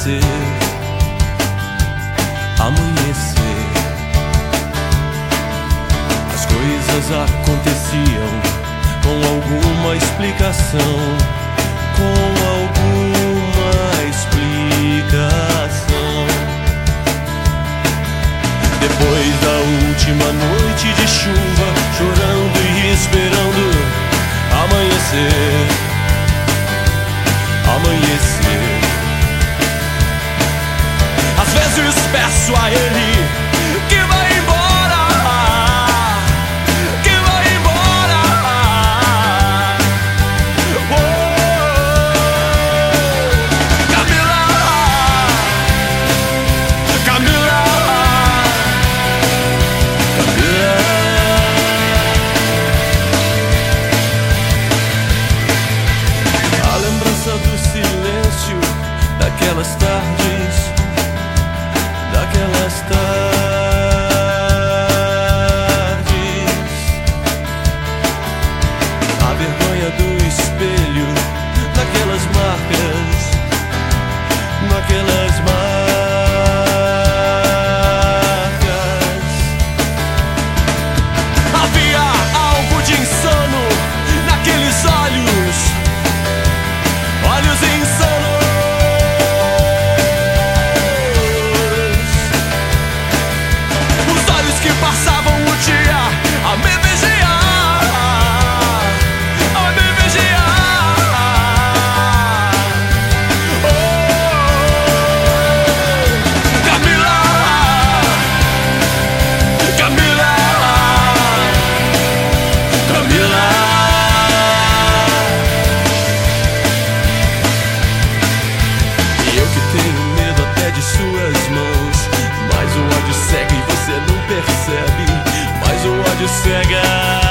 amanhecer, amanhecer. As coisas aconteciam com alguma explicação, com alguma explicação. Depois da última noite de chuva, chorando e esperando amanhecer, amanhecer. Swahili. sossega.